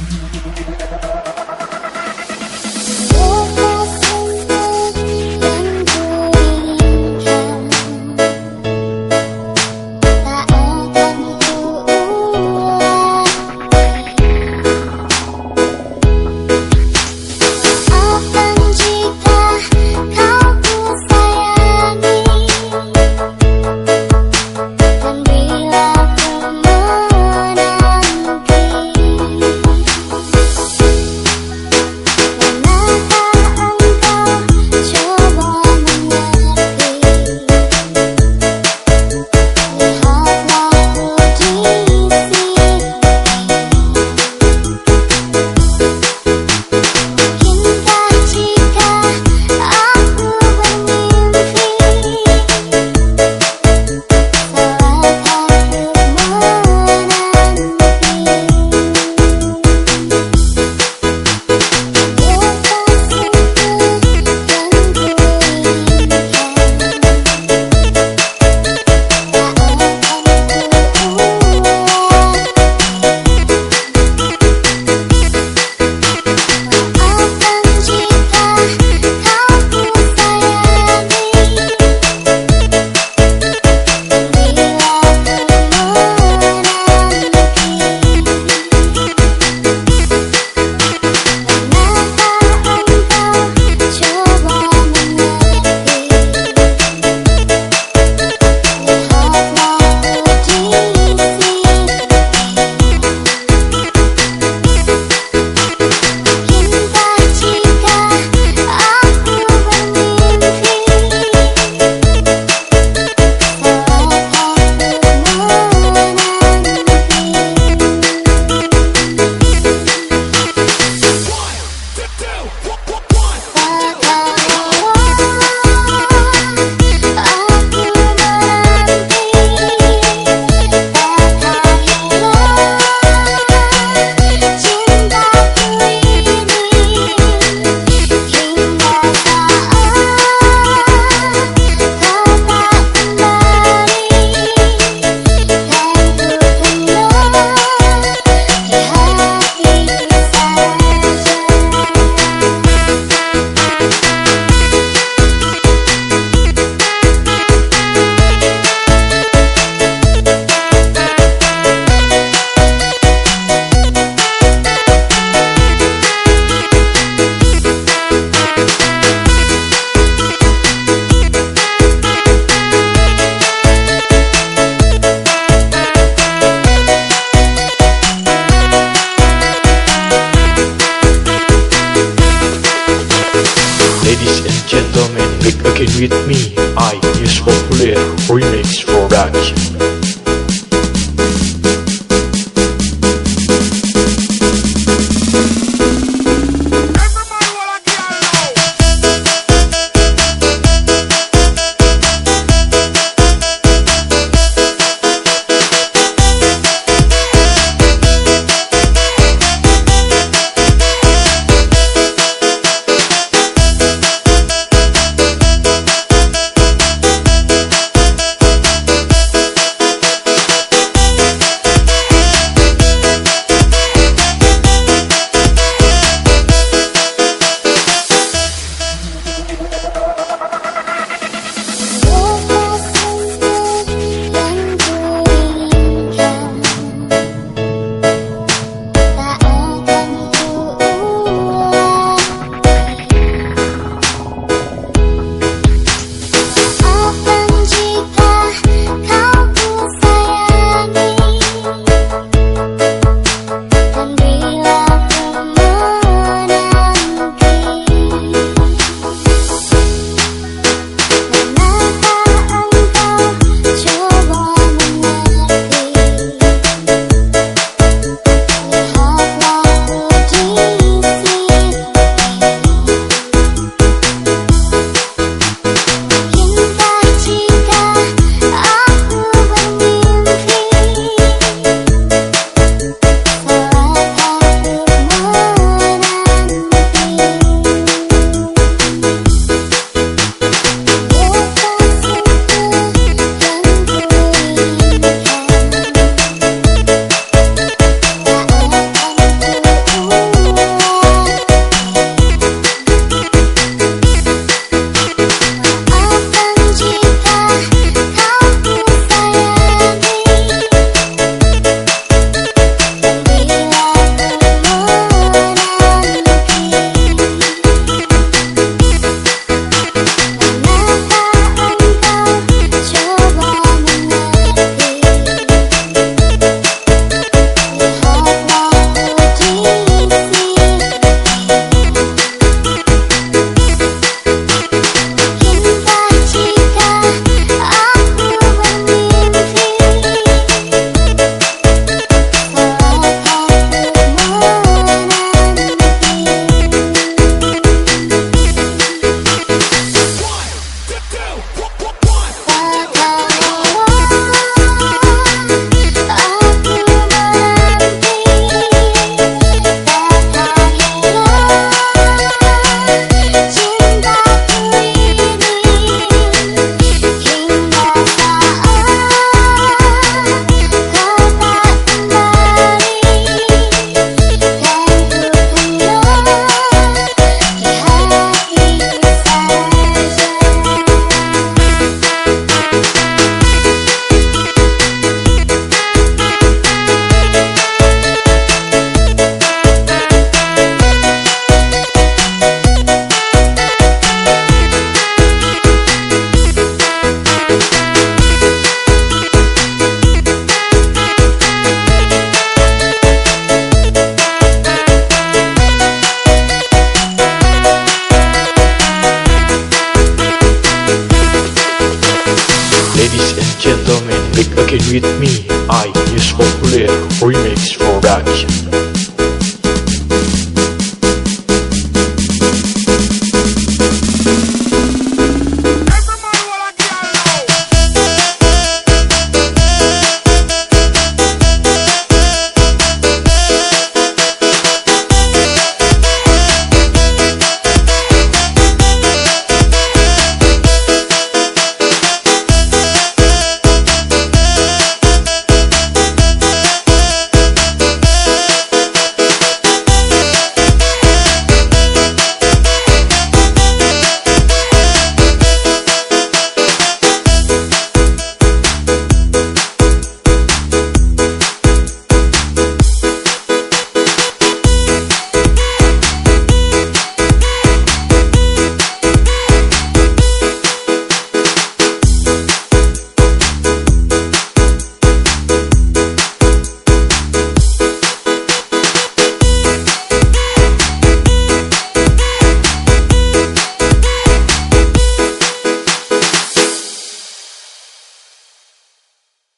Música Thank ladies and gentlemen, make a with me. I is popular remix for action. Ladies and gentlemen, back again with me. I, Miss Popular, remix for action.